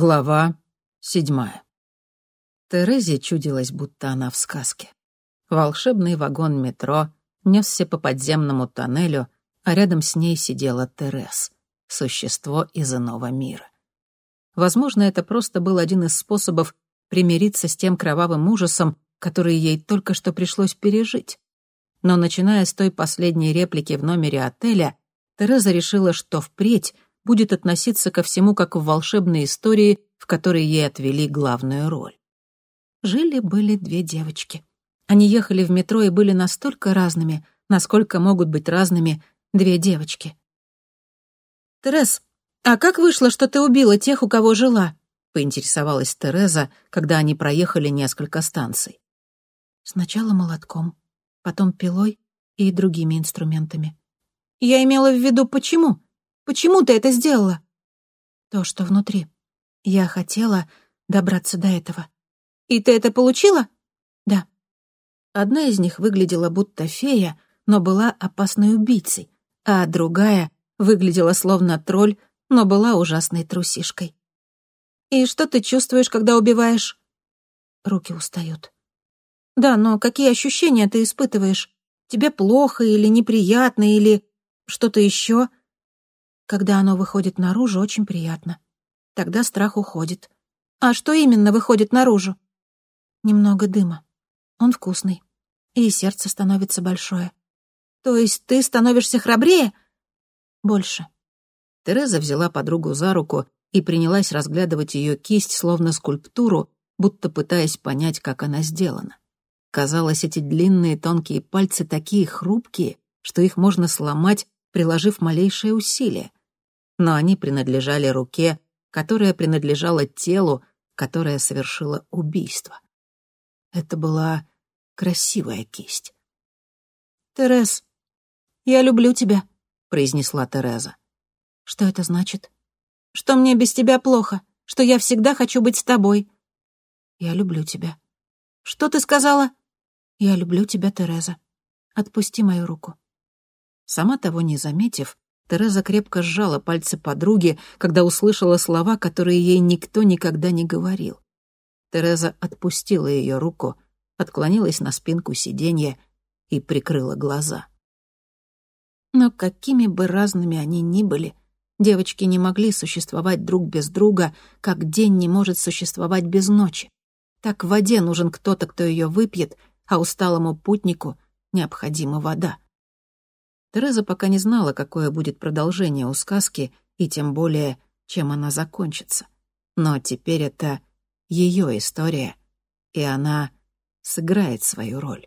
Глава седьмая. Терезе чудилось, будто она в сказке. Волшебный вагон метро несся по подземному тоннелю, а рядом с ней сидела Терез, существо из иного мира. Возможно, это просто был один из способов примириться с тем кровавым ужасом, который ей только что пришлось пережить. Но начиная с той последней реплики в номере отеля, Тереза решила, что впредь — будет относиться ко всему как в волшебной истории, в которой ей отвели главную роль. Жили-были две девочки. Они ехали в метро и были настолько разными, насколько могут быть разными две девочки. «Терез, а как вышло, что ты убила тех, у кого жила?» — поинтересовалась Тереза, когда они проехали несколько станций. «Сначала молотком, потом пилой и другими инструментами». «Я имела в виду, почему? Почему ты это сделала?» «То, что внутри. Я хотела добраться до этого». «И ты это получила?» «Да». Одна из них выглядела будто фея, но была опасной убийцей, а другая выглядела словно тролль, но была ужасной трусишкой. «И что ты чувствуешь, когда убиваешь?» Руки устают. «Да, но какие ощущения ты испытываешь? Тебе плохо или неприятно, или что-то еще?» Когда оно выходит наружу, очень приятно. Тогда страх уходит. А что именно выходит наружу? Немного дыма. Он вкусный. И сердце становится большое. То есть ты становишься храбрее? Больше. Тереза взяла подругу за руку и принялась разглядывать ее кисть, словно скульптуру, будто пытаясь понять, как она сделана. Казалось, эти длинные тонкие пальцы такие хрупкие, что их можно сломать, приложив малейшее усилие но они принадлежали руке, которая принадлежала телу, которое совершило убийство. Это была красивая кисть. «Терез, я люблю тебя», — произнесла Тереза. «Что это значит?» «Что мне без тебя плохо, что я всегда хочу быть с тобой». «Я люблю тебя». «Что ты сказала?» «Я люблю тебя, Тереза. Отпусти мою руку». Сама того не заметив, Тереза крепко сжала пальцы подруги, когда услышала слова, которые ей никто никогда не говорил. Тереза отпустила ее руку, отклонилась на спинку сиденья и прикрыла глаза. Но какими бы разными они ни были, девочки не могли существовать друг без друга, как день не может существовать без ночи. Так в воде нужен кто-то, кто ее выпьет, а усталому путнику необходима вода. Тереза пока не знала, какое будет продолжение у сказки, и тем более, чем она закончится. Но теперь это ее история, и она сыграет свою роль.